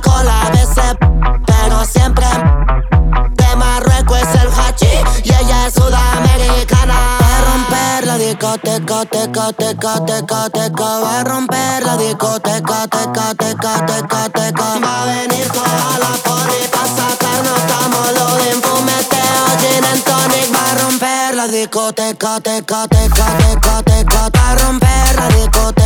alcohol, a veces, pero siempre de Marruecos es el hachi y ella es sudamericana. Va a romper la discoteca, teca, teca, teca, teca. Va a romper la discoteca, teca, teca, teca, teca. Va a venir toda la poli pa' sacarnos, estamos lo de fumeteo, gin and tonic. Va a romper la discoteca, teca, teca, teca, teca. Va a romper la discoteca,